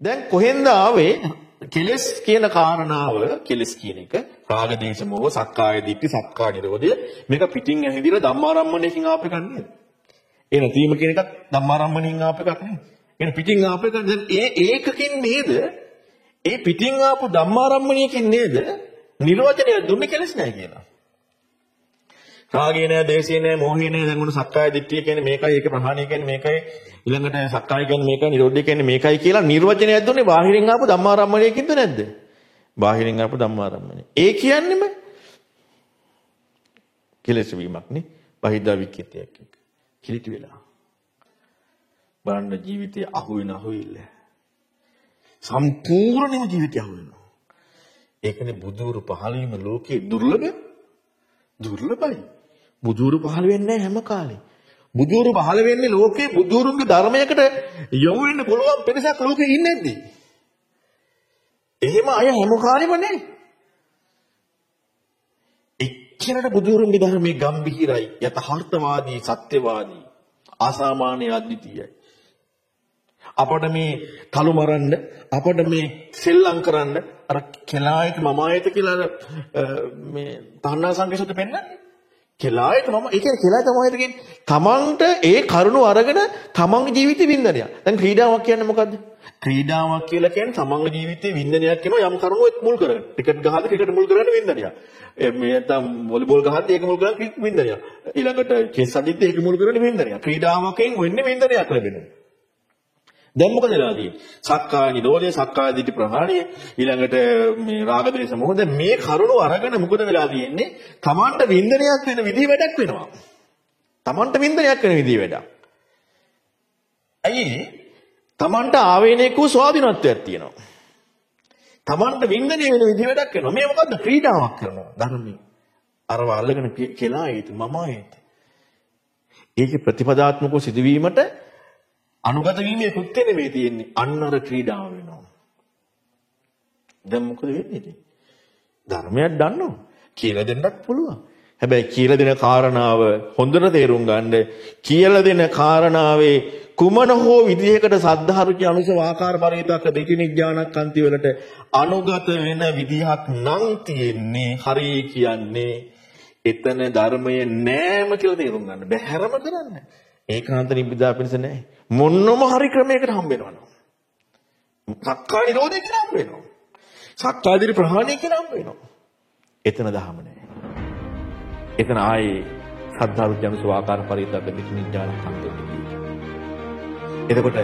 දැන් කොහෙන්ද ආවේ කෙලස් කියන කාරණාව කෙලස් කියන එක රාග දේශ මොහ සක්කාය දිට්ඨි සක්කා නිරෝධය මේක පිටින් ඇහිදිලා ධම්මාරම්මණයකින් ආප එකක් නේද? ඒ නැතිම කියන එකත් ධම්මාරම්මණයෙන් ආප එකක් නේද? එහෙනම් පිටින් ආප එක දැන් ඒ ඒකකින් නේද? ඒ පිටින් ආපු ධම්මාරම්මණයකින් නේද? නිරෝධනය දුන්නේ කෙලස් නැහැ කියලා. රාගේ නෑ, දේශේ නෑ, මොහේ නෑ. දැන් උන සක්කාය දිට්ඨිය කියන්නේ මේකයි, ඒක ප්‍රහාණය කියන්නේ මේකයි. ඊළඟට සක්කාය කියන්නේ මේකයි, නිරෝධය කියන්නේ මේකයි කියලා නිර්වචනයක් දුන්නේ බාහිරින් ආපු ධම්මාරම්මණයකින්ද නැද්ද? බාහිරින් ආපු ධම්මාරම්මණය. ඒ කියන්නේම කෙලෙස් වීමක් නේ. බහිද්දා වික්කිතයක් එක. කිලිටි වෙලා. බලන්න ජීවිතය අහු වෙන අහුවිල්ල. සම්පූර්ණයෙන්ම ජීවිතය අහු වෙනවා. ඒකනේ බුදුරු පහළ වීම ලෝකේ දුර්ලභ දුර්ලභයි. බුදුරු පහළ වෙන්නේ නැහැ හැම කාලේ. බුදුරු පහළ වෙන්නේ ලෝකේ බුදුරුන්ගේ ධර්මයකට යොමු වෙන්න පුළුවන් පිරිසක් ලෝකේ ඉන්නේ නැද්ද? එහෙම අය හැම කාලෙම නැහැ. එච්චරට බුදුරුන්ගේ ධර්මයේ ගැඹිරයි යථාර්ථවාදී සත්‍යවාදී ආසාමාන්‍ය අද්විතීයයි. අපට මේ තලු මරන්න අපට මේ සෙල්ලම් කරන්න අර කෙලායත මමායත කියලා මේ තණ්හා සංකේෂයට පෙන්නන්නේ. කෙලායත මම ඒ කියන්නේ කෙලායත මමායත කියන්නේ තමන්ට ඒ කරුණු අරගෙන තමන්ගේ ජීවිතේ වින්දනයක්. දැන් ක්‍රීඩාවක් කියන්නේ මොකද්ද? ක්‍රීඩාවක් කියලා කියන්නේ තමන්ගේ ජීවිතේ වින්දනයක් කියන යම් කරුණු මුල් කරගෙන. ටිකට් ගහලා ටිකට් මුල් කරගෙන වින්දනයක්. මේ නැත්තම් වොලිබෝල් ගහද්දී ඒක මුල් කරගෙන වින්දනයක්. ඊළඟට චෙස් අදිද්දී ඒක මුල් කරගෙන වින්දනයක්. ක්‍රීඩාවකින් වෙන්නේ වින්දනයක් ලැබෙනවා. දැන් මොකද වෙලා තියෙන්නේ? සක්කාය නිරෝධය, සක්කාය දිටි ප්‍රහාණය, ඊළඟට මේ රාග දේශ මොහොත මේ කරුණු අරගෙන මොකද වෙලා තියෙන්නේ? Tamanට වින්දනයක් වෙන විදිහ වැඩක් වෙනවා. Tamanට වින්දනයක් වෙන විදිහ වැඩක්. ඇයි? Tamanට ආවේනික වූ ස්වාධීනත්වයක් තියෙනවා. Tamanට වින්දනය වෙන විදිහ වැඩක් වෙනවා. මේ මොකද්ද? ක්‍රීඩාවක් කරනවා ධර්මයේ. අරව අල්ලගෙන කෙලා ආයෙත් මම ආයෙත්. ඒකේ ප්‍රතිපදාත්මකව සිදුවීමට අනුගත වීමේ කෘත්‍ය නෙමෙයි තියෙන්නේ. අන්න අර ක්‍රීඩාව වෙනවා. දැන් මොකද වෙන්නේ? ධර්මයක් දන්නවා. කියලා දෙන්නත් පුළුවන්. හැබැයි කියලා දෙන කාරණාව හොඳට තේරුම් ගන්න කියලා දෙන කාරණාවේ කුමන හෝ විදිහකට සද්ධාරුචි අනුසව ආකාර පරිවිතක දෙකිනි ඥානකන්ති වලට අනුගත වෙන විදිහක් නම් තියෙන්නේ හරි කියන්නේ එතන ධර්මයේ නෑම කියලා තේරුම් ගන්න. බැහැරම කරන්න. ඒකාන්ත නිබ්බිදා පිණිස නෑ. මොන්නම හරි ක්‍රමයකට හම්බ වෙනවා. සක්කාය නිරෝධය කියලා හම්බ වෙනවා. සක්කායදිරි ප්‍රහාණය කියලා හම්බ වෙනවා. එතන දහම නෑ. එතන ආයේ සද්ධාරු ජන සවාකාර පරිද්දක දෙක නිඥාන කන්දෙන්නේ. එතකොට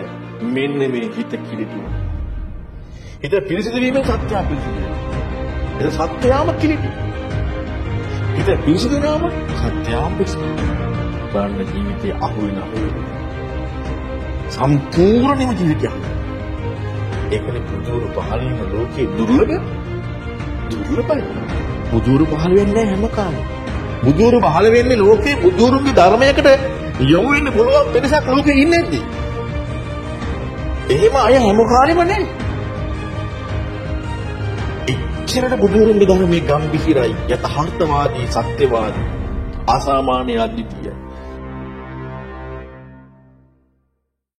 මෙන්න මේ හිත කිලිටි. හිත පිරිසිදු වීමෙන් සත්‍ය පිරිසිදු වෙනවා. ඒක සත්‍යයම කිලිටි. හිත පිරිසිදු වුණාම සත්‍යයම පිරිසිදු. බලන්න ජීවිතය අහු වෙන. සම්පූර්ණයෙන්ම ජීවිතය. ඒකනේ බුදුරු පහළ වෙන ලෝකේ දුර්ලභ දුර්ලභයි. බුදුරු පහළ වෙන්නේ හැම කාලෙම. බුදුරු පහළ වෙන්නේ ලෝකේ බුදුරුන්ගේ ධර්මයකට යොමු වෙන්න පුළුවන් වෙනසක් ලෝකේ ඉන්නේ නැද්ද? එහෙම අය හැම කාලෙම නැහැ. එච්චරට බුදුරුන්ගේ ධර්මයේ ගැඹිරයි යථාර්ථවාදී සත්‍යවාදී අසාමාන්‍ය අද්විතීයයි.